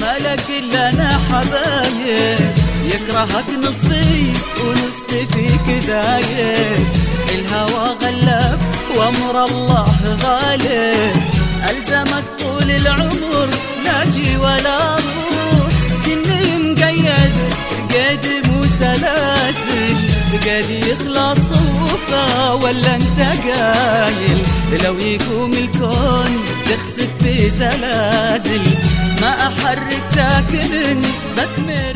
ملك لنا حبايب يكرهك نصفي ونصفي فيك دايب الهوى غلب وأمر الله غالب. ألزمك طول العمر لا جي ولا روح كني مقيد قيد مو سلاسل قد يخلص وفا ولا أنت قايل؟ لو يقوم الكون تخسف في زلازل. ما احرك ساكن بكمل